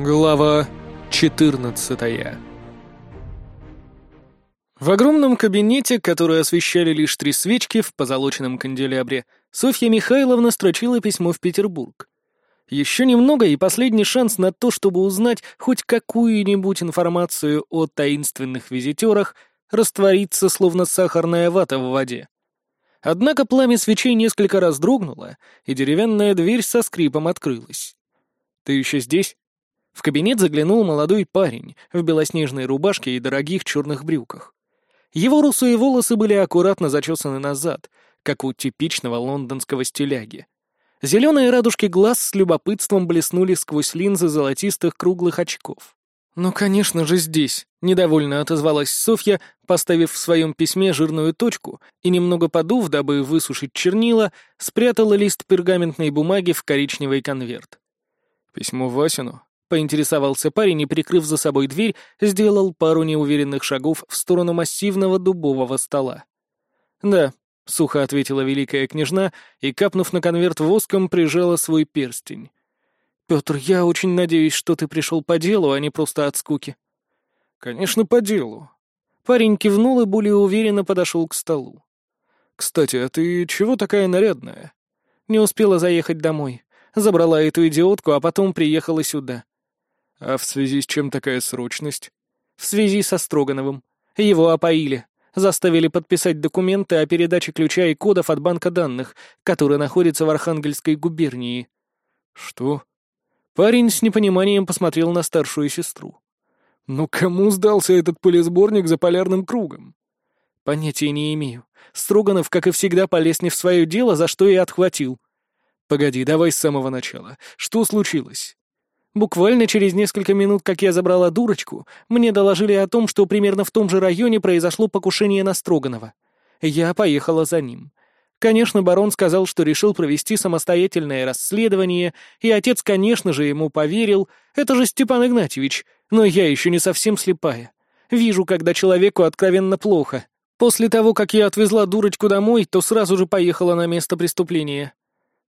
Глава 14 В огромном кабинете, который освещали лишь три свечки в позолоченном канделябре, Софья Михайловна строчила письмо в Петербург. Еще немного и последний шанс на то, чтобы узнать хоть какую-нибудь информацию о таинственных визитерах, растворится, словно сахарная вата в воде. Однако пламя свечей несколько раз дрогнуло, и деревянная дверь со скрипом открылась. «Ты еще здесь?» В кабинет заглянул молодой парень в белоснежной рубашке и дорогих черных брюках. Его русые волосы были аккуратно зачесаны назад, как у типичного лондонского стиляги. Зеленые радужки глаз с любопытством блеснули сквозь линзы золотистых круглых очков. «Ну, конечно же, здесь», — недовольно отозвалась Софья, поставив в своем письме жирную точку и, немного подув, дабы высушить чернила, спрятала лист пергаментной бумаги в коричневый конверт. «Письмо Васину?» — поинтересовался парень и, прикрыв за собой дверь, сделал пару неуверенных шагов в сторону массивного дубового стола. «Да», — сухо ответила великая княжна и, капнув на конверт воском, прижала свой перстень. «Петр, я очень надеюсь, что ты пришел по делу, а не просто от скуки». «Конечно, по делу». Парень кивнул и более уверенно подошел к столу. «Кстати, а ты чего такая нарядная?» «Не успела заехать домой. Забрала эту идиотку, а потом приехала сюда. А в связи с чем такая срочность? В связи со Строгановым. Его опоили. Заставили подписать документы о передаче ключа и кодов от банка данных, который находится в Архангельской губернии. Что? Парень с непониманием посмотрел на старшую сестру. «Ну кому сдался этот полисборник за полярным кругом?» «Понятия не имею. Строганов, как и всегда, полез не в свое дело, за что и отхватил». «Погоди, давай с самого начала. Что случилось?» Буквально через несколько минут, как я забрала дурочку, мне доложили о том, что примерно в том же районе произошло покушение на Строганова. Я поехала за ним. Конечно, барон сказал, что решил провести самостоятельное расследование, и отец, конечно же, ему поверил. Это же Степан Игнатьевич, но я еще не совсем слепая. Вижу, когда человеку откровенно плохо. После того, как я отвезла дурочку домой, то сразу же поехала на место преступления.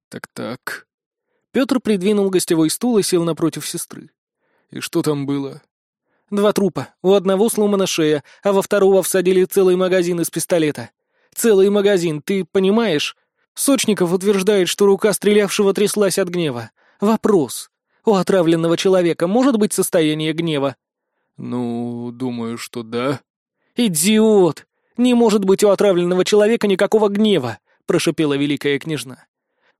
Так-так, Петр придвинул гостевой стул и сел напротив сестры. «И что там было?» «Два трупа. У одного сломана шея, а во второго всадили целый магазин из пистолета. Целый магазин, ты понимаешь? Сочников утверждает, что рука стрелявшего тряслась от гнева. Вопрос. У отравленного человека может быть состояние гнева?» «Ну, думаю, что да». «Идиот! Не может быть у отравленного человека никакого гнева!» — прошипела великая княжна.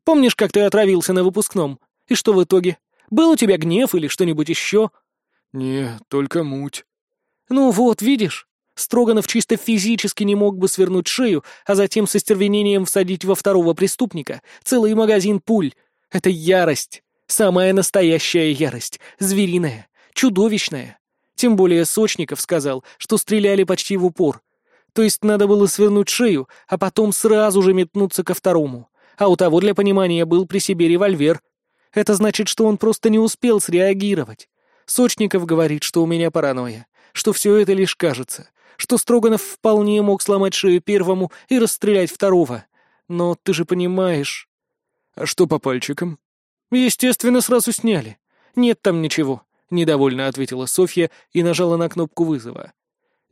Помнишь, как ты отравился на выпускном? И что в итоге? Был у тебя гнев или что-нибудь еще?» «Не, только муть». «Ну вот, видишь? Строганов чисто физически не мог бы свернуть шею, а затем со стервенением всадить во второго преступника целый магазин пуль. Это ярость. Самая настоящая ярость. Звериная. Чудовищная. Тем более Сочников сказал, что стреляли почти в упор. То есть надо было свернуть шею, а потом сразу же метнуться ко второму а у того, для понимания, был при себе револьвер. Это значит, что он просто не успел среагировать. Сочников говорит, что у меня паранойя, что все это лишь кажется, что Строганов вполне мог сломать шею первому и расстрелять второго. Но ты же понимаешь... А что по пальчикам? Естественно, сразу сняли. Нет там ничего, — недовольно ответила Софья и нажала на кнопку вызова.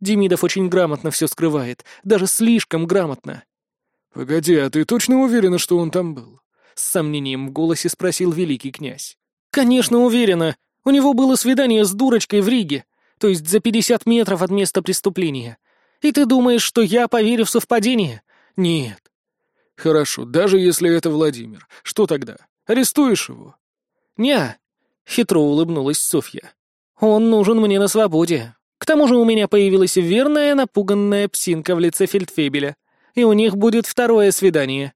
Демидов очень грамотно все скрывает, даже слишком грамотно. «Погоди, а ты точно уверена, что он там был?» — с сомнением в голосе спросил великий князь. «Конечно уверена. У него было свидание с дурочкой в Риге, то есть за пятьдесят метров от места преступления. И ты думаешь, что я поверю в совпадение? Нет». «Хорошо, даже если это Владимир. Что тогда? Арестуешь его?» «Не», — хитро улыбнулась Софья. «Он нужен мне на свободе. К тому же у меня появилась верная напуганная псинка в лице фельдфебеля и у них будет второе свидание».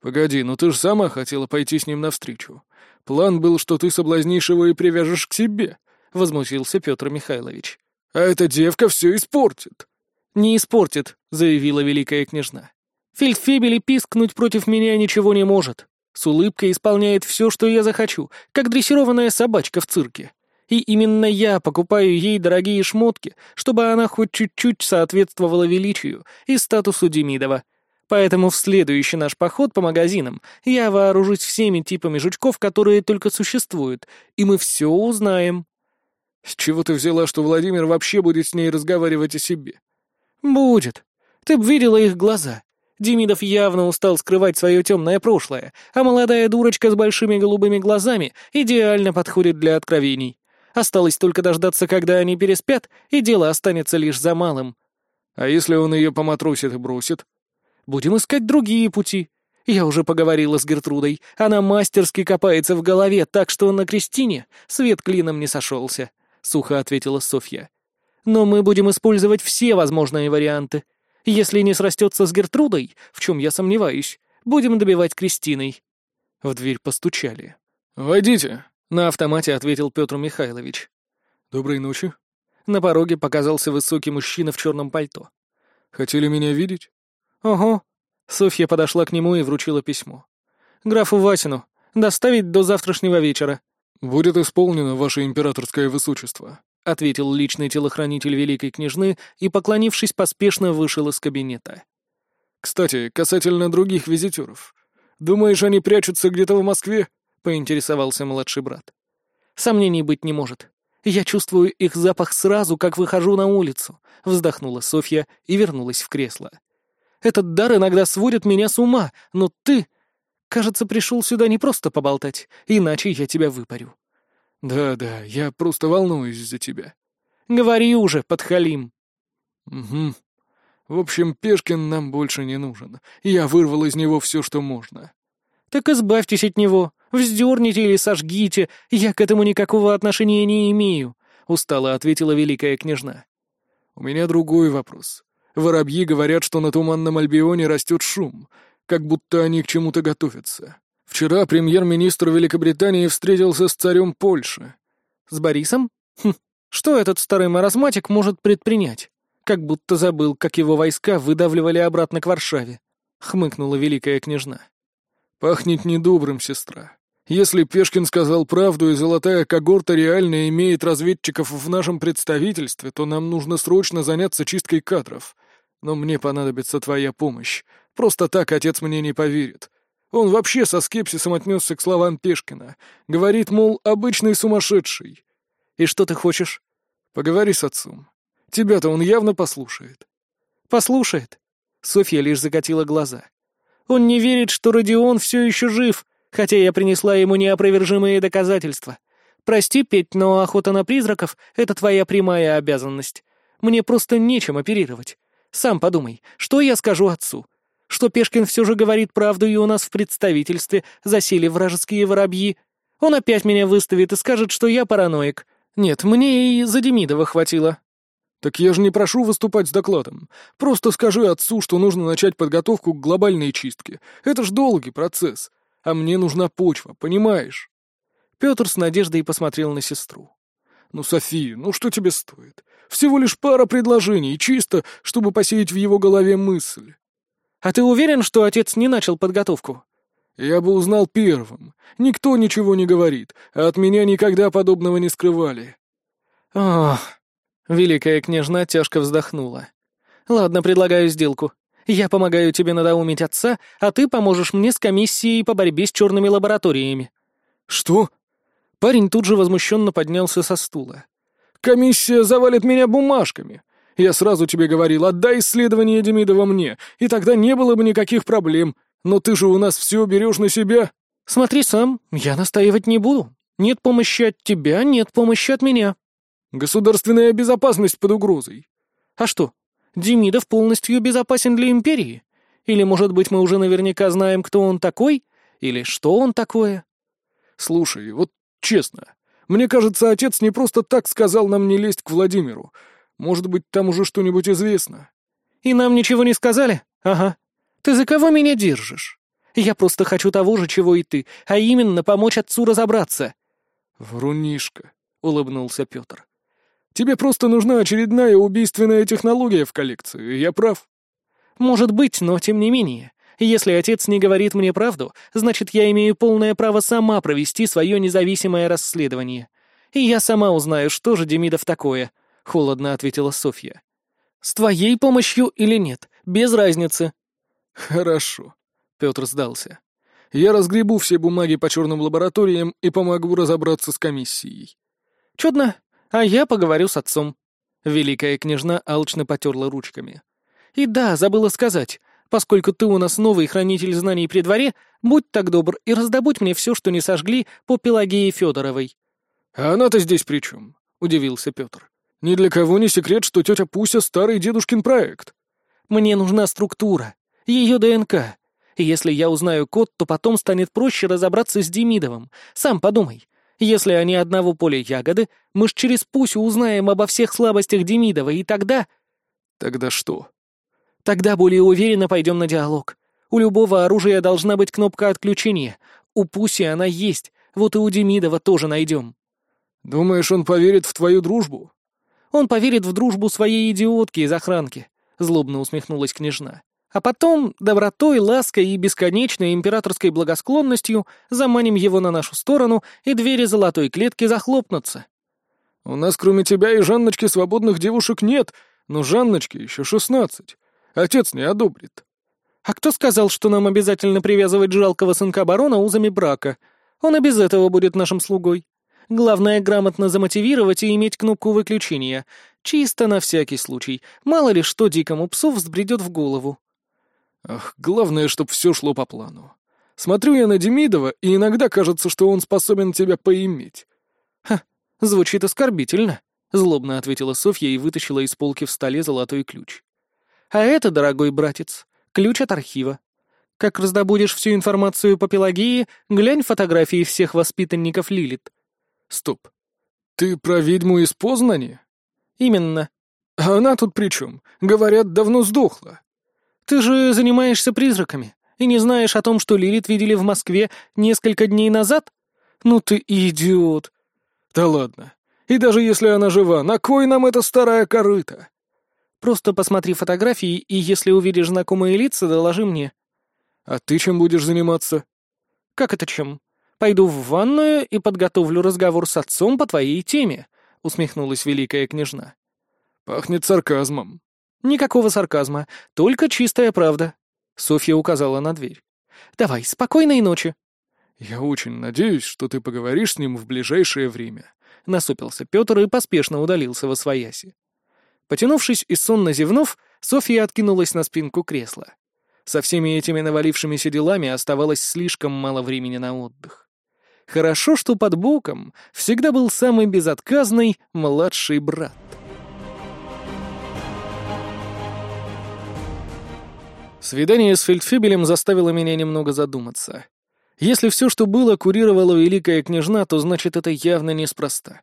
«Погоди, ну ты же сама хотела пойти с ним навстречу. План был, что ты соблазнишь его и привяжешь к себе», — возмутился Петр Михайлович. «А эта девка все испортит». «Не испортит», — заявила великая княжна. «Фельдфебель и пискнуть против меня ничего не может. С улыбкой исполняет все, что я захочу, как дрессированная собачка в цирке. И именно я покупаю ей дорогие шмотки, чтобы она хоть чуть-чуть соответствовала величию и статусу Демидова. Поэтому в следующий наш поход по магазинам я вооружусь всеми типами жучков, которые только существуют, и мы все узнаем. «С чего ты взяла, что Владимир вообще будет с ней разговаривать о себе?» «Будет. Ты б видела их глаза. Демидов явно устал скрывать свое темное прошлое, а молодая дурочка с большими голубыми глазами идеально подходит для откровений. Осталось только дождаться, когда они переспят, и дело останется лишь за малым. А если он ее поматросит и бросит? Будем искать другие пути. Я уже поговорила с Гертрудой. Она мастерски копается в голове, так что на Кристине свет клином не сошелся, — сухо ответила Софья. Но мы будем использовать все возможные варианты. Если не срастется с Гертрудой, в чем я сомневаюсь, будем добивать Кристиной. В дверь постучали. «Войдите», на автомате ответил Петр Михайлович. «Доброй ночи». На пороге показался высокий мужчина в черном пальто. «Хотели меня видеть?» «Ого». Софья подошла к нему и вручила письмо. «Графу Васину. Доставить до завтрашнего вечера». «Будет исполнено, ваше императорское высочество», — ответил личный телохранитель великой княжны и, поклонившись, поспешно вышел из кабинета. «Кстати, касательно других визитеров. Думаешь, они прячутся где-то в Москве?» — поинтересовался младший брат. «Сомнений быть не может. Я чувствую их запах сразу, как выхожу на улицу», — вздохнула Софья и вернулась в кресло. «Этот дар иногда сводит меня с ума, но ты, кажется, пришел сюда не просто поболтать, иначе я тебя выпарю». «Да-да, я просто волнуюсь за тебя». «Говори уже, подхалим». «Угу. В общем, Пешкин нам больше не нужен. Я вырвал из него все, что можно». «Так избавьтесь от него. Вздерните или сожгите, я к этому никакого отношения не имею», — устало ответила великая княжна. «У меня другой вопрос. Воробьи говорят, что на Туманном Альбионе растет шум, как будто они к чему-то готовятся. Вчера премьер-министр Великобритании встретился с царем Польши». «С Борисом? Хм, что этот старый маразматик может предпринять? Как будто забыл, как его войска выдавливали обратно к Варшаве», — хмыкнула великая княжна. «Пахнет недобрым, сестра. Если Пешкин сказал правду и золотая когорта реально имеет разведчиков в нашем представительстве, то нам нужно срочно заняться чисткой кадров. Но мне понадобится твоя помощь. Просто так отец мне не поверит. Он вообще со скепсисом отнесся к словам Пешкина. Говорит, мол, обычный сумасшедший. И что ты хочешь? Поговори с отцом. Тебя-то он явно послушает. Послушает. Софья лишь закатила глаза. Он не верит, что Родион все еще жив, хотя я принесла ему неопровержимые доказательства. Прости, Петь, но охота на призраков — это твоя прямая обязанность. Мне просто нечем оперировать. Сам подумай, что я скажу отцу? Что Пешкин все же говорит правду, и у нас в представительстве засели вражеские воробьи? Он опять меня выставит и скажет, что я параноик. Нет, мне и за Демидова хватило. «Так я же не прошу выступать с докладом. Просто скажи отцу, что нужно начать подготовку к глобальной чистке. Это ж долгий процесс а мне нужна почва, понимаешь?» Петр с надеждой посмотрел на сестру. «Ну, София, ну что тебе стоит? Всего лишь пара предложений, чисто, чтобы посеять в его голове мысль». «А ты уверен, что отец не начал подготовку?» «Я бы узнал первым. Никто ничего не говорит, а от меня никогда подобного не скрывали». «Ох...» — великая княжна тяжко вздохнула. «Ладно, предлагаю сделку. Я помогаю тебе надоумить отца, а ты поможешь мне с комиссией по борьбе с черными лабораториями». «Что?» Парень тут же возмущенно поднялся со стула. «Комиссия завалит меня бумажками. Я сразу тебе говорил, отдай исследование Демидова мне, и тогда не было бы никаких проблем. Но ты же у нас все берешь на себя». «Смотри сам, я настаивать не буду. Нет помощи от тебя, нет помощи от меня». «Государственная безопасность под угрозой». «А что, Демидов полностью безопасен для Империи? Или, может быть, мы уже наверняка знаем, кто он такой? Или что он такое? Слушай, вот честно, мне кажется, отец не просто так сказал нам не лезть к Владимиру. Может быть, там уже что-нибудь известно. И нам ничего не сказали? Ага. Ты за кого меня держишь? Я просто хочу того же, чего и ты, а именно помочь отцу разобраться. Врунишка, — улыбнулся Петр. Тебе просто нужна очередная убийственная технология в коллекции, я прав?» «Может быть, но тем не менее. Если отец не говорит мне правду, значит, я имею полное право сама провести свое независимое расследование. И я сама узнаю, что же Демидов такое», — холодно ответила Софья. «С твоей помощью или нет, без разницы». «Хорошо», — Петр сдался. «Я разгребу все бумаги по черным лабораториям и помогу разобраться с комиссией». «Чудно. А я поговорю с отцом». Великая княжна алчно потерла ручками. «И да, забыла сказать. Поскольку ты у нас новый хранитель знаний при дворе, будь так добр и раздобудь мне все, что не сожгли по Пелагее Федоровой». «А она-то здесь при чем?» — удивился Петр. «Ни для кого не секрет, что тетя Пуся — старый дедушкин проект». «Мне нужна структура, ее ДНК. Если я узнаю код, то потом станет проще разобраться с Демидовым. Сам подумай. Если они одного поля ягоды, мы ж через Пусю узнаем обо всех слабостях Демидова, и тогда...» «Тогда что?» Тогда более уверенно пойдем на диалог. У любого оружия должна быть кнопка отключения. У Пуси она есть, вот и у Демидова тоже найдем. Думаешь, он поверит в твою дружбу? Он поверит в дружбу своей идиотки из охранки, злобно усмехнулась княжна. А потом добротой, лаской и бесконечной императорской благосклонностью заманим его на нашу сторону, и двери золотой клетки захлопнутся. У нас кроме тебя и Жанночки свободных девушек нет, но Жанночке еще шестнадцать. Отец не одобрит. А кто сказал, что нам обязательно привязывать жалкого сынка барона узами брака? Он и без этого будет нашим слугой. Главное — грамотно замотивировать и иметь кнопку выключения. Чисто на всякий случай. Мало ли что дикому псу взбредет в голову. Ах, главное, чтоб все шло по плану. Смотрю я на Демидова, и иногда кажется, что он способен тебя поиметь. Ха, звучит оскорбительно, — злобно ответила Софья и вытащила из полки в столе золотой ключ. А это, дорогой братец, ключ от архива. Как раздобудешь всю информацию по Пелагии, глянь фотографии всех воспитанников Лилит. Стоп. Ты про ведьму из Познани? Именно. А она тут при чем? Говорят, давно сдохла. Ты же занимаешься призраками и не знаешь о том, что Лилит видели в Москве несколько дней назад? Ну ты идиот. Да ладно. И даже если она жива, на кой нам эта старая корыта? Просто посмотри фотографии, и если увидишь знакомые лица, доложи мне». «А ты чем будешь заниматься?» «Как это чем? Пойду в ванную и подготовлю разговор с отцом по твоей теме», — усмехнулась великая княжна. «Пахнет сарказмом». «Никакого сарказма, только чистая правда», — Софья указала на дверь. «Давай, спокойной ночи». «Я очень надеюсь, что ты поговоришь с ним в ближайшее время», — насупился Петр и поспешно удалился во свояси. Потянувшись и сонно зевнув, Софья откинулась на спинку кресла. Со всеми этими навалившимися делами оставалось слишком мало времени на отдых. Хорошо, что под боком всегда был самый безотказный младший брат. Свидание с Фельдфебелем заставило меня немного задуматься. Если все, что было, курировала великая княжна, то значит это явно неспроста.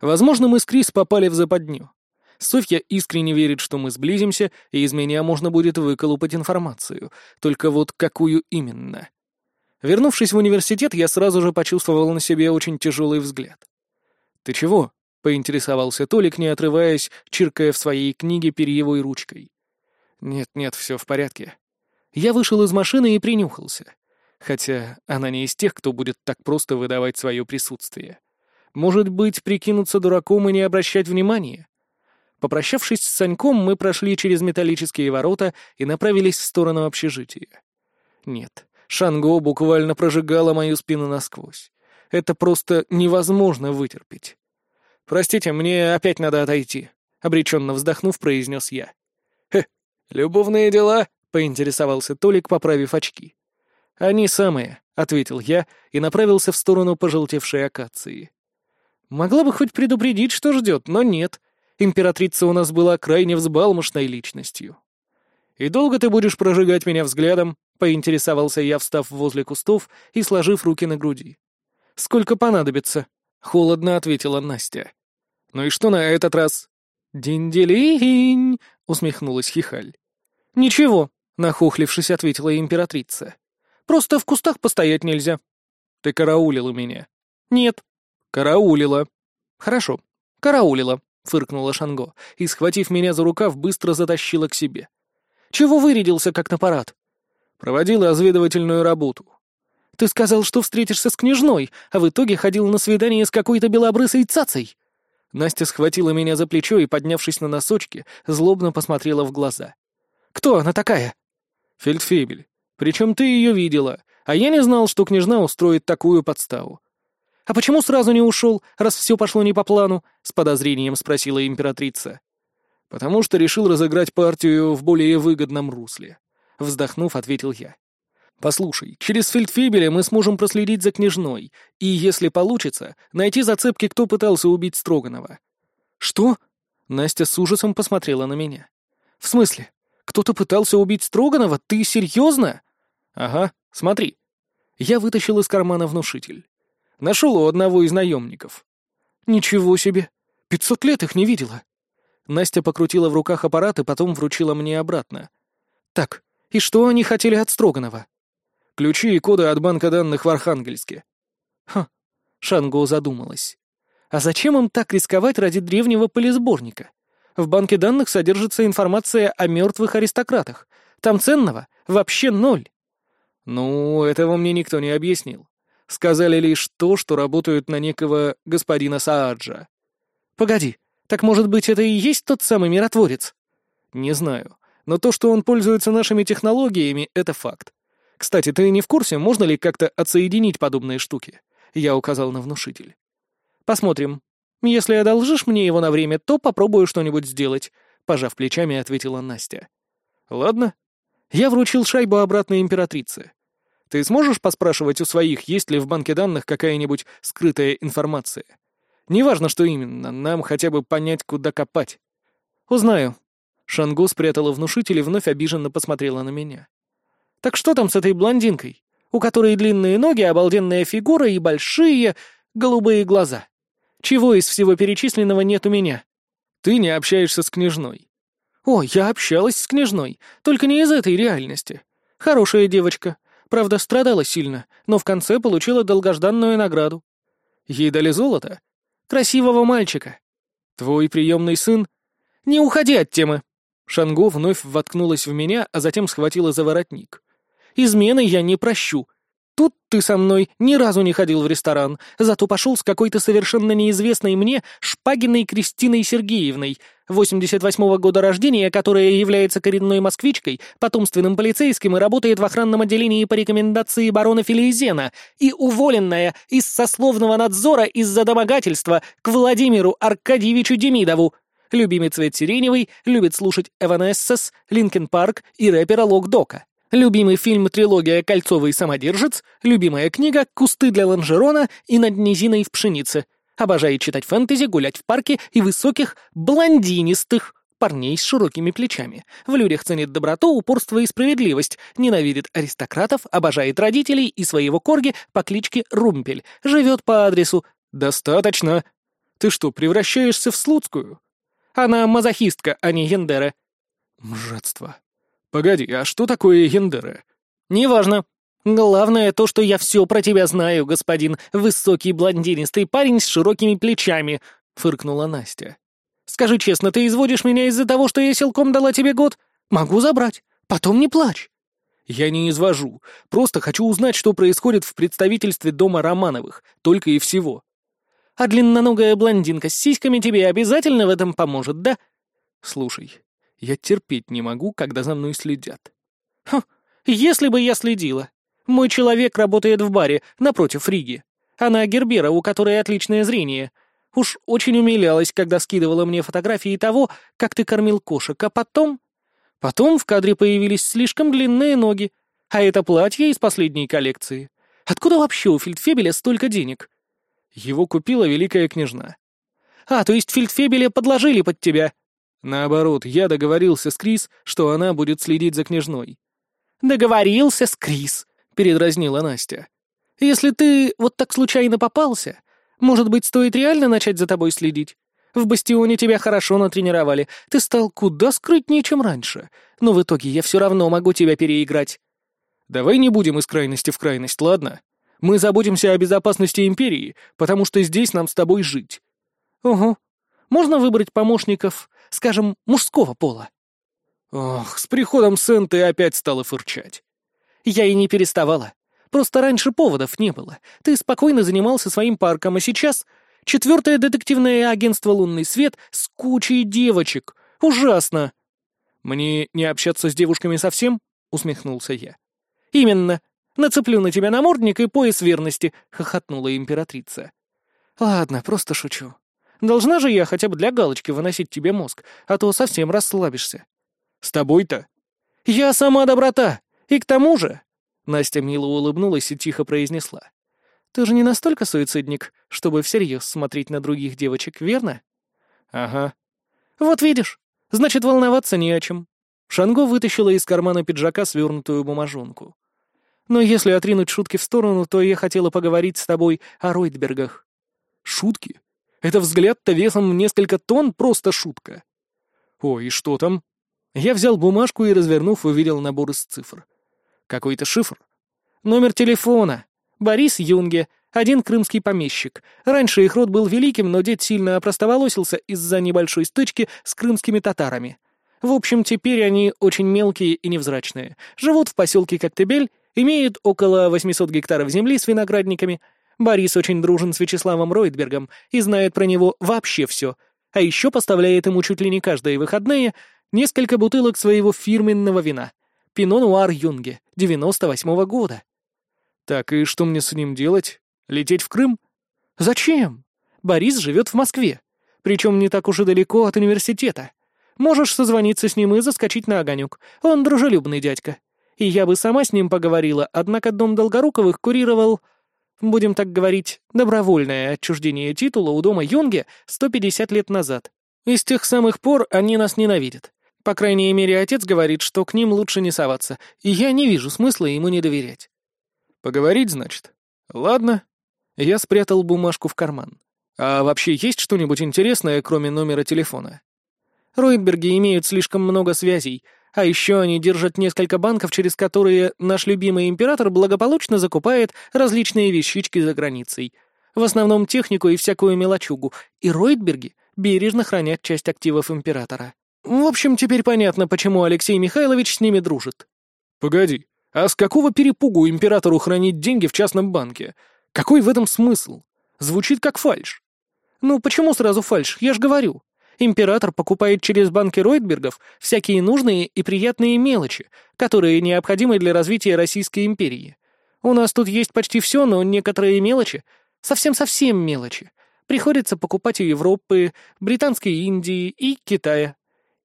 Возможно, мы с Крис попали в западню. Софья искренне верит, что мы сблизимся, и из меня можно будет выколупать информацию. Только вот какую именно? Вернувшись в университет, я сразу же почувствовал на себе очень тяжелый взгляд. «Ты чего?» — поинтересовался Толик, не отрываясь, чиркая в своей книге перьевой ручкой. «Нет-нет, все в порядке». Я вышел из машины и принюхался. Хотя она не из тех, кто будет так просто выдавать свое присутствие. Может быть, прикинуться дураком и не обращать внимания? Попрощавшись с Саньком, мы прошли через металлические ворота и направились в сторону общежития. Нет, Шанго буквально прожигала мою спину насквозь. Это просто невозможно вытерпеть. «Простите, мне опять надо отойти», — обреченно вздохнув, произнес я. «Хе, любовные дела?» — поинтересовался Толик, поправив очки. «Они самые», — ответил я и направился в сторону пожелтевшей акации. Могла бы хоть предупредить, что ждет, но нет. Императрица у нас была крайне взбалмошной личностью. «И долго ты будешь прожигать меня взглядом?» — поинтересовался я, встав возле кустов и сложив руки на груди. «Сколько понадобится?» — холодно ответила Настя. «Ну и что на этот раз?» «Динь-делинь!» — усмехнулась Хихаль. «Ничего», — нахохлившись, ответила императрица. «Просто в кустах постоять нельзя». «Ты караулила меня?» «Нет». «Караулила». «Хорошо, караулила», — фыркнула Шанго, и, схватив меня за рукав, быстро затащила к себе. «Чего вырядился, как на парад?» «Проводила разведывательную работу». «Ты сказал, что встретишься с княжной, а в итоге ходил на свидание с какой-то белобрысой цацей!» Настя схватила меня за плечо и, поднявшись на носочки, злобно посмотрела в глаза. «Кто она такая?» «Фельдфебель. Причем ты ее видела, а я не знал, что княжна устроит такую подставу». «А почему сразу не ушел, раз все пошло не по плану?» — с подозрением спросила императрица. «Потому что решил разыграть партию в более выгодном русле», — вздохнув, ответил я. «Послушай, через фельдфебеля мы сможем проследить за княжной, и, если получится, найти зацепки, кто пытался убить Строганова». «Что?» — Настя с ужасом посмотрела на меня. «В смысле? Кто-то пытался убить Строганова? Ты серьезно?» «Ага, смотри». Я вытащил из кармана внушитель. Нашел у одного из наемников. «Ничего себе! Пятьсот лет их не видела!» Настя покрутила в руках аппарат и потом вручила мне обратно. «Так, и что они хотели от Строганова?» «Ключи и коды от банка данных в Архангельске». «Ха», — Шанго задумалась. «А зачем им так рисковать ради древнего полисборника? В банке данных содержится информация о мертвых аристократах. Там ценного вообще ноль». «Ну, этого мне никто не объяснил. Сказали лишь то, что работают на некого господина Сааджа». «Погоди, так может быть это и есть тот самый миротворец?» «Не знаю, но то, что он пользуется нашими технологиями, это факт. Кстати, ты не в курсе, можно ли как-то отсоединить подобные штуки?» Я указал на внушитель. «Посмотрим. Если одолжишь мне его на время, то попробую что-нибудь сделать», — пожав плечами, ответила Настя. «Ладно». Я вручил шайбу обратно императрице. Ты сможешь поспрашивать у своих, есть ли в банке данных какая-нибудь скрытая информация? Неважно, что именно, нам хотя бы понять, куда копать. Узнаю. Шангу спрятала внушитель и вновь обиженно посмотрела на меня. Так что там с этой блондинкой, у которой длинные ноги, обалденная фигура и большие голубые глаза? Чего из всего перечисленного нет у меня? Ты не общаешься с княжной. О, я общалась с княжной, только не из этой реальности. Хорошая девочка. Правда, страдала сильно, но в конце получила долгожданную награду. Ей дали золото? Красивого мальчика. Твой приемный сын? Не уходи от темы. Шанго вновь воткнулась в меня, а затем схватила за воротник. Измены я не прощу. Тут ты со мной ни разу не ходил в ресторан, зато пошел с какой-то совершенно неизвестной мне Шпагиной Кристиной Сергеевной, 88-го года рождения, которая является коренной москвичкой, потомственным полицейским и работает в охранном отделении по рекомендации барона Филизена, и уволенная из сословного надзора из-за домогательства к Владимиру Аркадьевичу Демидову. Любимый цвет сиреневый, любит слушать Эванессес, Линкен Парк и рэпера Лок Дока. Любимый фильм трилогия «Кольцовый самодержец», любимая книга «Кусты для лонжерона» и «Над низиной в пшенице». Обожает читать фэнтези, гулять в парке и высоких, блондинистых парней с широкими плечами. В людях ценит доброту, упорство и справедливость, ненавидит аристократов, обожает родителей и своего корги по кличке Румпель, живет по адресу «Достаточно. Ты что, превращаешься в Слуцкую?» Она мазохистка, а не Яндера. Мжатство. «Погоди, а что такое Ендера?» «Неважно. Главное то, что я все про тебя знаю, господин высокий блондинистый парень с широкими плечами», — фыркнула Настя. «Скажи честно, ты изводишь меня из-за того, что я силком дала тебе год? Могу забрать. Потом не плачь». «Я не извожу. Просто хочу узнать, что происходит в представительстве дома Романовых. Только и всего». «А длинноногая блондинка с сиськами тебе обязательно в этом поможет, да?» «Слушай, я терпеть не могу, когда за мной следят. Хм, если бы я следила. Мой человек работает в баре, напротив Риги. Она Гербера, у которой отличное зрение. Уж очень умилялась, когда скидывала мне фотографии того, как ты кормил кошек, а потом... Потом в кадре появились слишком длинные ноги, а это платье из последней коллекции. Откуда вообще у Фельдфебеля столько денег? Его купила великая княжна. А, то есть Фельдфебеля подложили под тебя? Наоборот, я договорился с Крис, что она будет следить за княжной. «Договорился с Крис», — передразнила Настя. «Если ты вот так случайно попался, может быть, стоит реально начать за тобой следить? В бастионе тебя хорошо натренировали, ты стал куда скрытнее, чем раньше, но в итоге я все равно могу тебя переиграть». «Давай не будем из крайности в крайность, ладно? Мы заботимся о безопасности Империи, потому что здесь нам с тобой жить». «Угу. Можно выбрать помощников скажем, мужского пола. Ох, с приходом Сен ты опять стала фырчать. Я и не переставала. Просто раньше поводов не было. Ты спокойно занимался своим парком, а сейчас четвертое детективное агентство «Лунный свет» с кучей девочек. Ужасно. Мне не общаться с девушками совсем? Усмехнулся я. Именно. Нацеплю на тебя намордник и пояс верности», — хохотнула императрица. «Ладно, просто шучу. Должна же я хотя бы для галочки выносить тебе мозг, а то совсем расслабишься». «С тобой-то?» «Я сама доброта. И к тому же...» Настя мило улыбнулась и тихо произнесла. «Ты же не настолько суицидник, чтобы всерьез смотреть на других девочек, верно?» «Ага». «Вот видишь. Значит, волноваться не о чем». Шанго вытащила из кармана пиджака свернутую бумажонку. «Но если отринуть шутки в сторону, то я хотела поговорить с тобой о Ройтбергах». «Шутки? Это взгляд-то весом в несколько тонн просто шутка». «О, и что там?» Я взял бумажку и, развернув, увидел набор из цифр. Какой-то шифр. Номер телефона. Борис Юнге, один крымский помещик. Раньше их род был великим, но дед сильно опростоволосился из-за небольшой стычки с крымскими татарами. В общем, теперь они очень мелкие и невзрачные. Живут в поселке Коктебель, имеют около 800 гектаров земли с виноградниками. Борис очень дружен с Вячеславом Ройтбергом и знает про него вообще все. А еще поставляет ему чуть ли не каждые выходные несколько бутылок своего фирменного вина. Пино Нуар Юнге, 98-го года. Так и что мне с ним делать? Лететь в Крым? Зачем? Борис живет в Москве. Причем не так уж и далеко от университета. Можешь созвониться с ним и заскочить на огонек. Он дружелюбный дядька. И я бы сама с ним поговорила, однако дом Долгоруковых курировал, будем так говорить, добровольное отчуждение титула у дома Юнге 150 лет назад. И с тех самых пор они нас ненавидят. По крайней мере, отец говорит, что к ним лучше не соваться, и я не вижу смысла ему не доверять. Поговорить, значит? Ладно. Я спрятал бумажку в карман. А вообще есть что-нибудь интересное, кроме номера телефона? Ройтберги имеют слишком много связей, а еще они держат несколько банков, через которые наш любимый император благополучно закупает различные вещички за границей. В основном технику и всякую мелочугу, и Ройтберги бережно хранят часть активов императора. В общем, теперь понятно, почему Алексей Михайлович с ними дружит. Погоди, а с какого перепугу императору хранить деньги в частном банке? Какой в этом смысл? Звучит как фальш. Ну почему сразу фальш? Я ж говорю. Император покупает через банки Ройтбергов всякие нужные и приятные мелочи, которые необходимы для развития Российской империи. У нас тут есть почти все, но некоторые мелочи, совсем-совсем мелочи, приходится покупать у Европы, Британской Индии и Китая.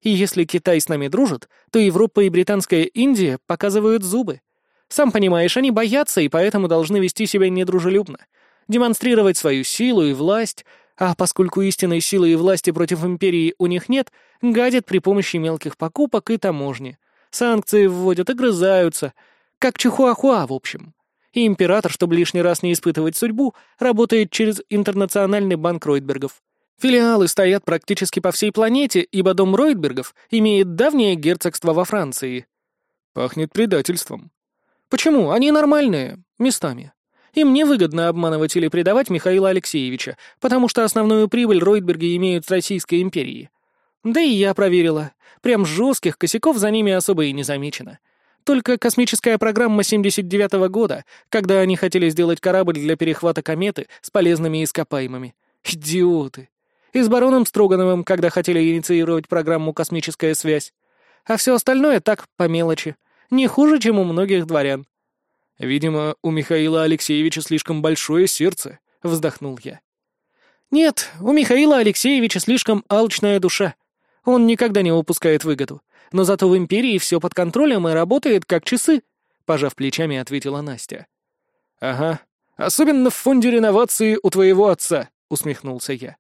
И если Китай с нами дружит, то Европа и Британская Индия показывают зубы. Сам понимаешь, они боятся и поэтому должны вести себя недружелюбно, демонстрировать свою силу и власть, а поскольку истинной силы и власти против империи у них нет, гадят при помощи мелких покупок и таможни. Санкции вводят и грызаются, как Чихуахуа, в общем. И император, чтобы лишний раз не испытывать судьбу, работает через интернациональный банк Ройтбергов. Филиалы стоят практически по всей планете, ибо дом Ройтбергов имеет давнее герцогство во Франции. Пахнет предательством. Почему? Они нормальные, местами. Им невыгодно обманывать или предавать Михаила Алексеевича, потому что основную прибыль Ройтберги имеют с Российской империи. Да и я проверила. Прям жестких косяков за ними особо и не замечено. Только космическая программа 79-го года, когда они хотели сделать корабль для перехвата кометы с полезными ископаемыми. Идиоты и с бароном Строгановым, когда хотели инициировать программу «Космическая связь». А все остальное так, по мелочи. Не хуже, чем у многих дворян. «Видимо, у Михаила Алексеевича слишком большое сердце», — вздохнул я. «Нет, у Михаила Алексеевича слишком алчная душа. Он никогда не упускает выгоду. Но зато в империи все под контролем и работает как часы», — пожав плечами, ответила Настя. «Ага, особенно в фонде реновации у твоего отца», — усмехнулся я.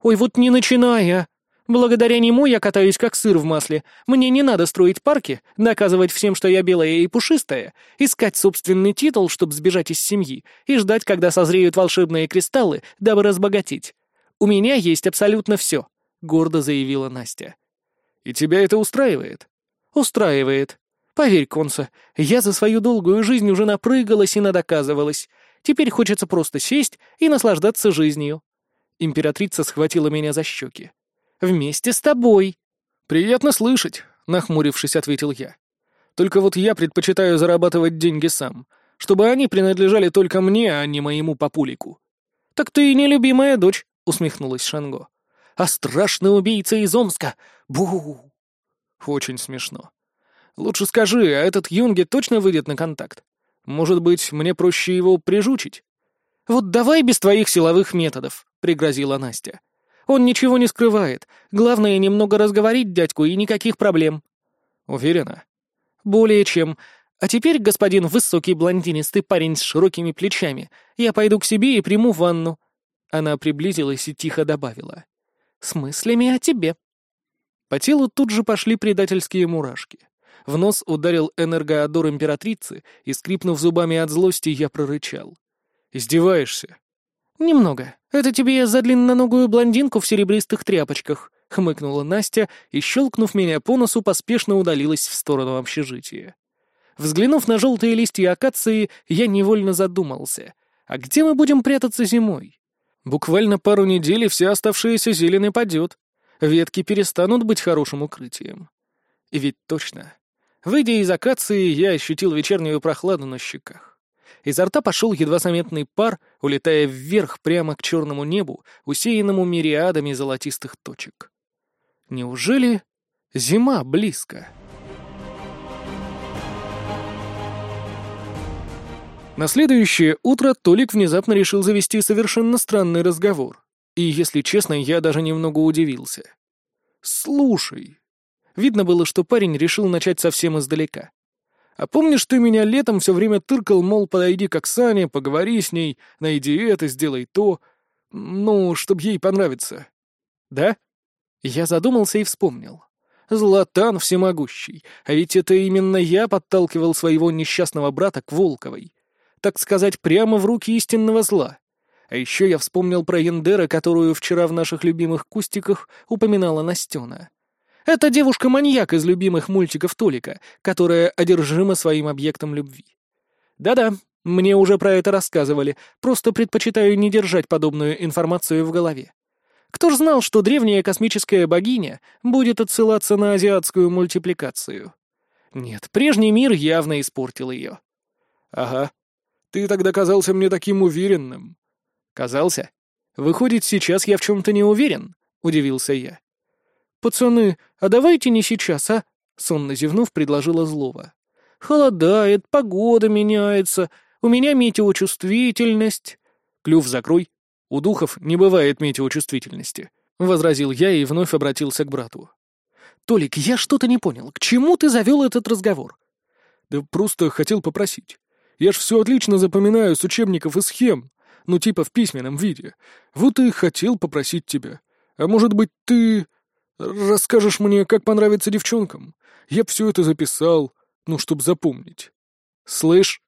«Ой, вот не начинай, а! Благодаря нему я катаюсь как сыр в масле. Мне не надо строить парки, доказывать всем, что я белая и пушистая, искать собственный титул, чтобы сбежать из семьи, и ждать, когда созреют волшебные кристаллы, дабы разбогатеть. У меня есть абсолютно все», — гордо заявила Настя. «И тебя это устраивает?» «Устраивает. Поверь, Конса, я за свою долгую жизнь уже напрыгалась и надоказывалась. Теперь хочется просто сесть и наслаждаться жизнью. Императрица схватила меня за щеки. «Вместе с тобой!» «Приятно слышать», — нахмурившись, ответил я. «Только вот я предпочитаю зарабатывать деньги сам, чтобы они принадлежали только мне, а не моему папулику». «Так ты и нелюбимая дочь», — усмехнулась Шанго. «А страшный убийца из Омска! Бу!» «Очень смешно. Лучше скажи, а этот Юнге точно выйдет на контакт? Может быть, мне проще его прижучить? «Вот давай без твоих силовых методов», — пригрозила Настя. «Он ничего не скрывает. Главное, немного разговорить дядьку, и никаких проблем». «Уверена?» «Более чем. А теперь, господин высокий блондинистый парень с широкими плечами, я пойду к себе и приму ванну». Она приблизилась и тихо добавила. «С мыслями о тебе». По телу тут же пошли предательские мурашки. В нос ударил энергоодор императрицы, и, скрипнув зубами от злости, я прорычал. «Издеваешься?» «Немного. Это тебе за длинноногую блондинку в серебристых тряпочках», — хмыкнула Настя и, щелкнув меня по носу, поспешно удалилась в сторону общежития. Взглянув на желтые листья акации, я невольно задумался. А где мы будем прятаться зимой? Буквально пару недель, и вся оставшаяся зелень опадет. Ветки перестанут быть хорошим укрытием. И ведь точно. Выйдя из акации, я ощутил вечернюю прохладу на щеках. Изо рта пошел едва заметный пар, улетая вверх прямо к черному небу, усеянному мириадами золотистых точек. Неужели зима близко? На следующее утро Толик внезапно решил завести совершенно странный разговор. И, если честно, я даже немного удивился. «Слушай». Видно было, что парень решил начать совсем издалека. «А помнишь, ты меня летом все время тыркал, мол, подойди к Оксане, поговори с ней, найди это, сделай то, ну, чтобы ей понравиться?» «Да?» Я задумался и вспомнил. Златан всемогущий, а ведь это именно я подталкивал своего несчастного брата к Волковой так сказать, прямо в руки истинного зла. А еще я вспомнил про Яндера, которую вчера в наших любимых кустиках упоминала Настена. Это девушка-маньяк из любимых мультиков Толика, которая одержима своим объектом любви. Да-да, мне уже про это рассказывали, просто предпочитаю не держать подобную информацию в голове. Кто ж знал, что древняя космическая богиня будет отсылаться на азиатскую мультипликацию? Нет, прежний мир явно испортил ее. Ага, ты тогда казался мне таким уверенным». «Казался? Выходит, сейчас я в чем-то не уверен?» — удивился я. «Пацаны, а давайте не сейчас, а?» — сонно зевнув, предложила Злова. «Холодает, погода меняется, у меня метеочувствительность». «Клюв закрой. У духов не бывает метеочувствительности», — возразил я и вновь обратился к брату. «Толик, я что-то не понял. К чему ты завел этот разговор?» «Да просто хотел попросить. Я ж все отлично запоминаю с учебников и схем, ну типа в письменном виде. Вот и хотел попросить тебя. А может быть, ты расскажешь мне, как понравится девчонкам? Я все это записал, ну, чтоб запомнить. Слышь?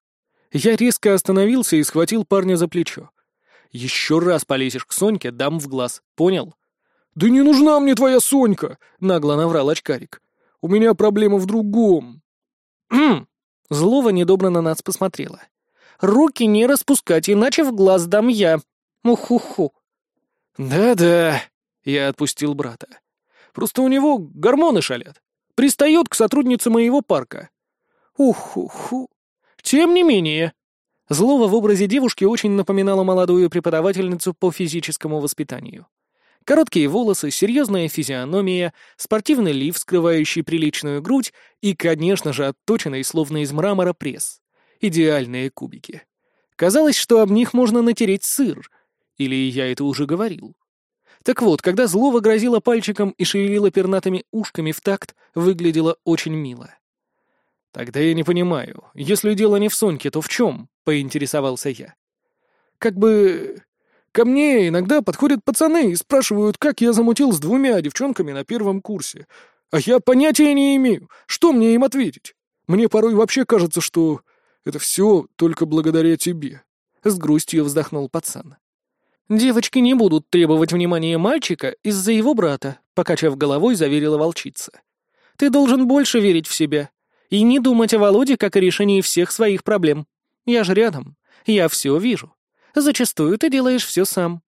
Я резко остановился и схватил парня за плечо. Еще раз полезешь к Соньке, дам в глаз, понял? «Да не нужна мне твоя Сонька!» — нагло наврал очкарик. «У меня проблема в другом». Злова недобро на нас посмотрела. «Руки не распускать, иначе в глаз дам я. Муху-ху». «Да-да», — я отпустил брата. «Просто у него гормоны шалят. Пристает к сотруднице моего парка». «Уху-ху». «Тем не менее». Злова в образе девушки очень напоминала молодую преподавательницу по физическому воспитанию. Короткие волосы, серьезная физиономия, спортивный лиф, скрывающий приличную грудь и, конечно же, отточенный, словно из мрамора, пресс. Идеальные кубики. Казалось, что об них можно натереть сыр. Или я это уже говорил. Так вот, когда Злова грозила пальчиком и шевелила пернатыми ушками в такт, выглядело очень мило. «Тогда я не понимаю. Если дело не в Соньке, то в чем?» — поинтересовался я. «Как бы... Ко мне иногда подходят пацаны и спрашивают, как я замутил с двумя девчонками на первом курсе. А я понятия не имею, что мне им ответить. Мне порой вообще кажется, что это все только благодаря тебе. С грустью вздохнул пацан. «Девочки не будут требовать внимания мальчика из-за его брата», — покачав головой, заверила волчица. «Ты должен больше верить в себя и не думать о Володе как о решении всех своих проблем. Я же рядом, я все вижу. Зачастую ты делаешь все сам».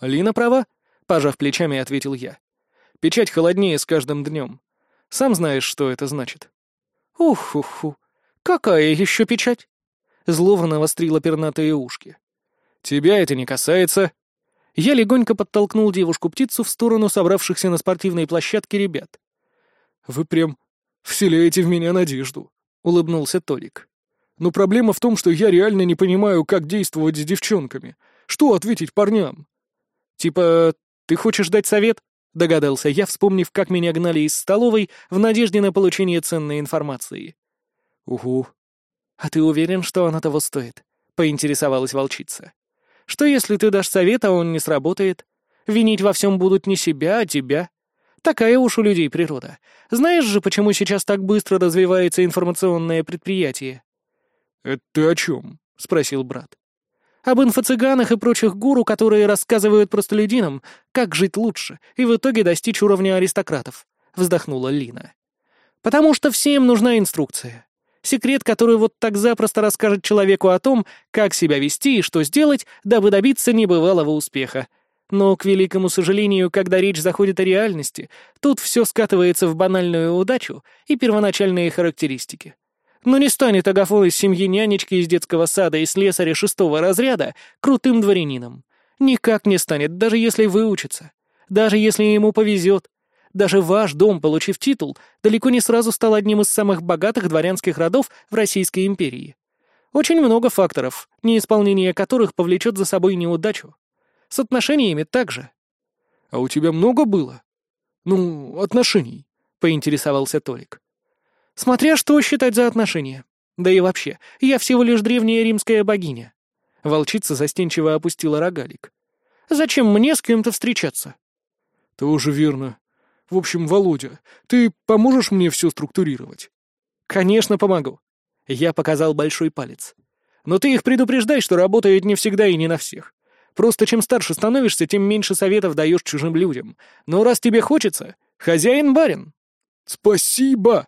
«Алина права», — пожав плечами, ответил я. «Печать холоднее с каждым днем. Сам знаешь, что это значит». «Ух-ху-ху, какая еще печать?» Злово навострила пернатые ушки. «Тебя это не касается». Я легонько подтолкнул девушку-птицу в сторону собравшихся на спортивной площадке ребят. «Вы прям вселяете в меня надежду», — улыбнулся Толик. Но проблема в том, что я реально не понимаю, как действовать с девчонками. Что ответить парням? Типа, ты хочешь дать совет? Догадался я, вспомнив, как меня гнали из столовой в надежде на получение ценной информации. Угу. А ты уверен, что она того стоит? Поинтересовалась волчица. Что если ты дашь совет, а он не сработает? Винить во всем будут не себя, а тебя. Такая уж у людей природа. Знаешь же, почему сейчас так быстро развивается информационное предприятие? «Это ты о чем?» — спросил брат. «Об инфо-цыганах и прочих гуру, которые рассказывают простолюдинам, как жить лучше и в итоге достичь уровня аристократов», — вздохнула Лина. «Потому что всем нужна инструкция. Секрет, который вот так запросто расскажет человеку о том, как себя вести и что сделать, дабы добиться небывалого успеха. Но, к великому сожалению, когда речь заходит о реальности, тут все скатывается в банальную удачу и первоначальные характеристики. Но не станет Агафон из семьи нянечки из детского сада и слесаря шестого разряда крутым дворянином. Никак не станет, даже если выучится. Даже если ему повезет. Даже ваш дом, получив титул, далеко не сразу стал одним из самых богатых дворянских родов в Российской империи. Очень много факторов, неисполнение которых повлечет за собой неудачу. С отношениями также. «А у тебя много было?» «Ну, отношений», — поинтересовался Толик. Смотря что считать за отношения. Да и вообще, я всего лишь древняя римская богиня. Волчица застенчиво опустила рогалик. Зачем мне с кем-то встречаться? Тоже верно. В общем, Володя, ты поможешь мне все структурировать? Конечно, помогу. Я показал большой палец. Но ты их предупреждай, что работает не всегда и не на всех. Просто чем старше становишься, тем меньше советов даешь чужим людям. Но раз тебе хочется, хозяин барин. Спасибо!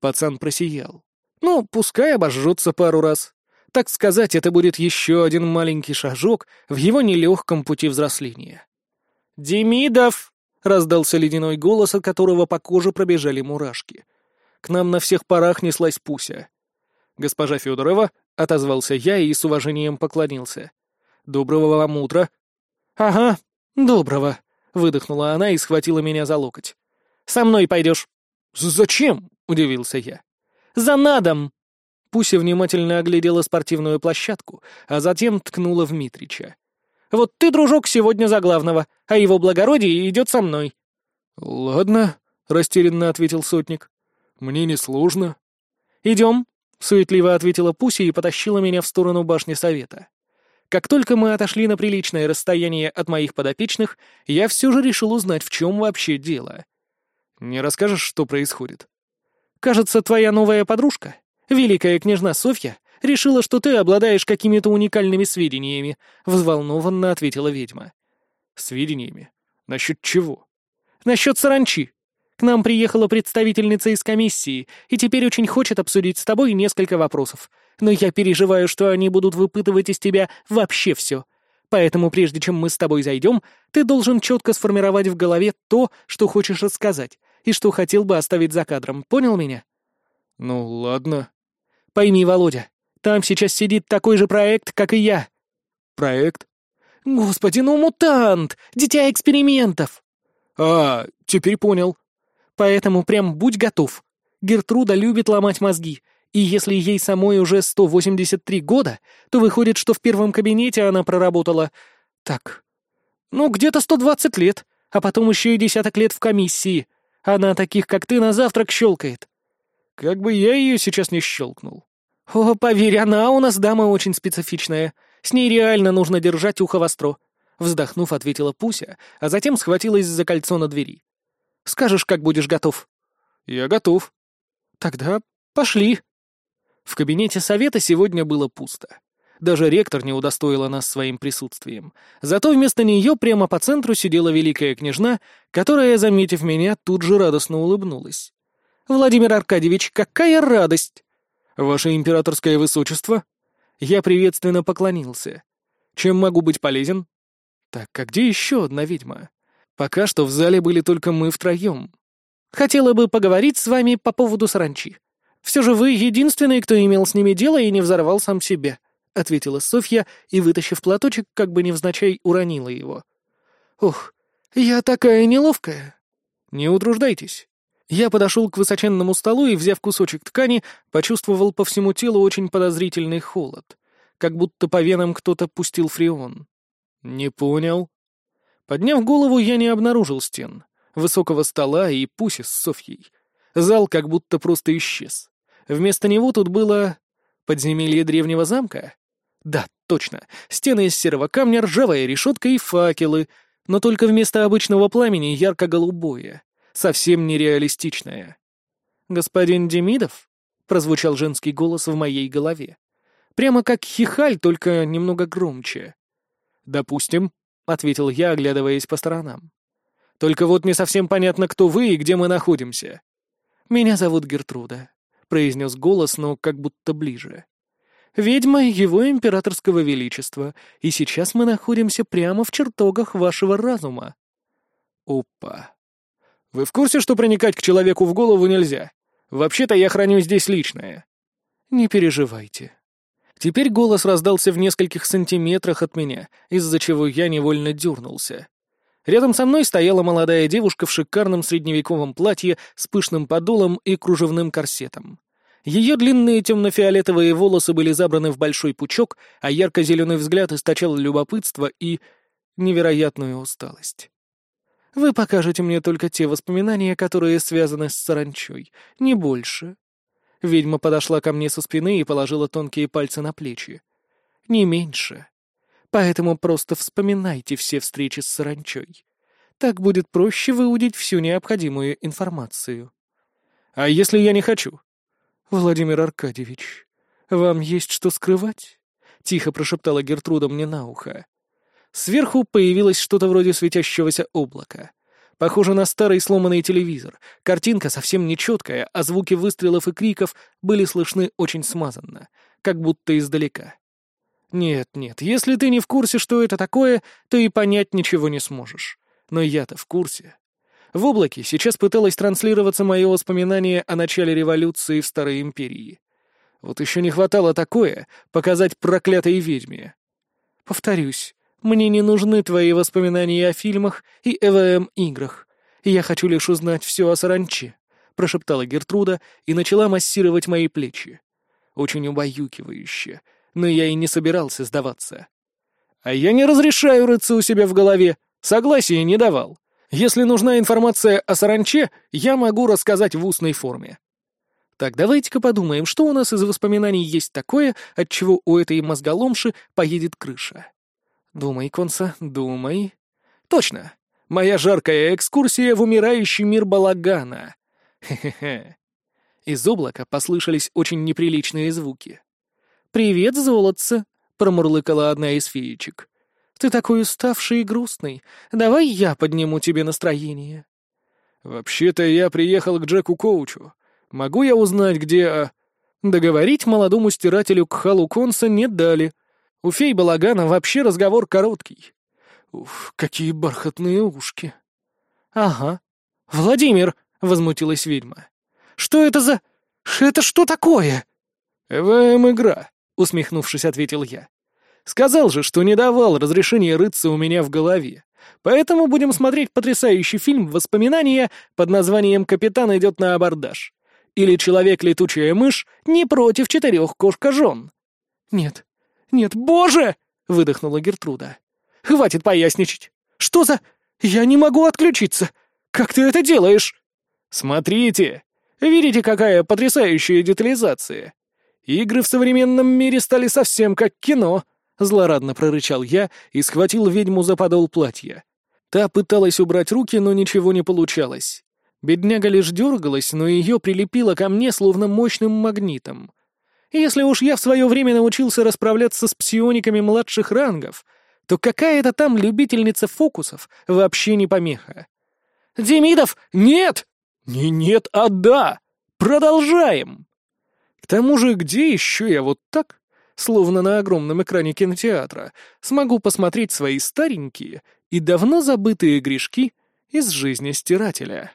Пацан просиял. Ну, пускай обожжется пару раз. Так сказать, это будет еще один маленький шажок в его нелегком пути взросления. «Демидов!» — раздался ледяной голос, от которого по коже пробежали мурашки. К нам на всех парах неслась Пуся. «Госпожа Федорова», — отозвался я и с уважением поклонился. «Доброго вам утра». «Ага, доброго», — выдохнула она и схватила меня за локоть. «Со мной пойдешь». «Зачем?» — удивился я. «За надом!» Пуся внимательно оглядела спортивную площадку, а затем ткнула в Митрича. «Вот ты, дружок, сегодня за главного, а его благородие идет со мной». «Ладно», — растерянно ответил сотник. «Мне не сложно». «Идем», — суетливо ответила Пуся и потащила меня в сторону башни совета. Как только мы отошли на приличное расстояние от моих подопечных, я все же решил узнать, в чем вообще дело. «Не расскажешь, что происходит?» Кажется, твоя новая подружка, великая княжна Софья, решила, что ты обладаешь какими-то уникальными сведениями», — взволнованно ответила ведьма. «Сведениями? Насчет чего?» «Насчет саранчи. К нам приехала представительница из комиссии и теперь очень хочет обсудить с тобой несколько вопросов. Но я переживаю, что они будут выпытывать из тебя вообще все. Поэтому прежде чем мы с тобой зайдем, ты должен четко сформировать в голове то, что хочешь рассказать, и что хотел бы оставить за кадром, понял меня?» «Ну, ладно». «Пойми, Володя, там сейчас сидит такой же проект, как и я». «Проект?» «Господи, ну мутант! Дитя экспериментов!» «А, теперь понял». «Поэтому прям будь готов. Гертруда любит ломать мозги, и если ей самой уже 183 года, то выходит, что в первом кабинете она проработала... Так, ну, где-то 120 лет, а потом еще и десяток лет в комиссии. Она таких, как ты, на завтрак щелкает. Как бы я ее сейчас не щелкнул. О, поверь, она у нас дама очень специфичная. С ней реально нужно держать ухо востро. Вздохнув, ответила Пуся, а затем схватилась за кольцо на двери. «Скажешь, как будешь готов?» «Я готов». «Тогда пошли». В кабинете совета сегодня было пусто. Даже ректор не удостоила нас своим присутствием. Зато вместо нее прямо по центру сидела великая княжна, которая, заметив меня, тут же радостно улыбнулась. «Владимир Аркадьевич, какая радость!» «Ваше императорское высочество?» Я приветственно поклонился. «Чем могу быть полезен?» «Так, а где еще одна ведьма?» «Пока что в зале были только мы втроем. Хотела бы поговорить с вами по поводу саранчи. Все же вы единственный, кто имел с ними дело и не взорвал сам себя. — ответила Софья и, вытащив платочек, как бы невзначай уронила его. «Ух, я такая неловкая!» «Не утруждайтесь. Я подошел к высоченному столу и, взяв кусочек ткани, почувствовал по всему телу очень подозрительный холод, как будто по венам кто-то пустил фреон. «Не понял». Подняв голову, я не обнаружил стен, высокого стола и пуси с Софьей. Зал как будто просто исчез. Вместо него тут было... подземелье древнего замка? Да, точно. Стены из серого камня, ржавая решетка и факелы, но только вместо обычного пламени ярко-голубое, совсем нереалистичное. «Господин Демидов?» — прозвучал женский голос в моей голове. Прямо как хихаль, только немного громче. «Допустим», — ответил я, оглядываясь по сторонам. «Только вот не совсем понятно, кто вы и где мы находимся». «Меня зовут Гертруда», — произнес голос, но как будто ближе. «Ведьма его императорского величества, и сейчас мы находимся прямо в чертогах вашего разума». «Опа! Вы в курсе, что проникать к человеку в голову нельзя? Вообще-то я храню здесь личное». «Не переживайте», Теперь голос раздался в нескольких сантиметрах от меня, из-за чего я невольно дернулся. Рядом со мной стояла молодая девушка в шикарном средневековом платье с пышным подолом и кружевным корсетом. Ее длинные темно-фиолетовые волосы были забраны в большой пучок, а ярко-зеленый взгляд источал любопытство и невероятную усталость. «Вы покажете мне только те воспоминания, которые связаны с саранчой, не больше», Ведьма подошла ко мне со спины и положила тонкие пальцы на плечи. «Не меньше. Поэтому просто вспоминайте все встречи с саранчой. Так будет проще выудить всю необходимую информацию». «А если я не хочу?» «Владимир Аркадьевич, вам есть что скрывать?» — тихо прошептала Гертруда мне на ухо. Сверху появилось что-то вроде светящегося облака — Похоже на старый сломанный телевизор. Картинка совсем нечеткая, а звуки выстрелов и криков были слышны очень смазанно, как будто издалека. Нет, нет, если ты не в курсе, что это такое, то и понять ничего не сможешь. Но я-то в курсе. В облаке сейчас пыталось транслироваться мое воспоминание о начале революции в Старой Империи. Вот еще не хватало такое показать проклятой ведьме. Повторюсь, мне не нужны твои воспоминания о фильмах и ЭВМ-играх. Я хочу лишь узнать все о саранче», — прошептала Гертруда и начала массировать мои плечи. Очень убаюкивающе, но я и не собирался сдаваться. «А я не разрешаю рыться у себя в голове, согласия не давал. Если нужна информация о саранче, я могу рассказать в устной форме». Так, давайте-ка подумаем, что у нас из воспоминаний есть такое, от чего у этой мозголомши поедет крыша. Думай, Конса, думай. Точно. Моя жаркая экскурсия в умирающий мир балагана. Хе-хе-хе. Из облака послышались очень неприличные звуки. «Привет, золотце!» — промурлыкала одна из феечек. «Ты такой уставший и грустный. Давай я подниму тебе настроение». «Вообще-то я приехал к Джеку Коучу. Могу я узнать, где...» а?» Договорить молодому стирателю Кхалу Конса не дали — у фей балагана вообще разговор короткий. Уф, какие бархатные ушки. Ага. Владимир, возмутилась ведьма. Что это за... Это что такое? ЭВМ-игра, усмехнувшись, ответил я. Сказал же, что не давал разрешения рыться у меня в голове. Поэтому будем смотреть потрясающий фильм «Воспоминания» под названием «Капитан идет на абордаж». Или «Человек-летучая мышь» не против четырех кошка-жен. Нет, «Нет, боже!» — выдохнула Гертруда. «Хватит поясничать! Что за... Я не могу отключиться! Как ты это делаешь?» «Смотрите! Видите, какая потрясающая детализация! Игры в современном мире стали совсем как кино!» Злорадно прорычал я и схватил ведьму за подол платья. Та пыталась убрать руки, но ничего не получалось. Бедняга лишь дергалась, но ее прилепило ко мне словно мощным магнитом — если уж я в свое время научился расправляться с псиониками младших рангов, то какая-то там любительница фокусов вообще не помеха. «Демидов, нет!» «Не нет, а да! Продолжаем!» К тому же, где еще я вот так, словно на огромном экране кинотеатра, смогу посмотреть свои старенькие и давно забытые грешки из жизни стирателя?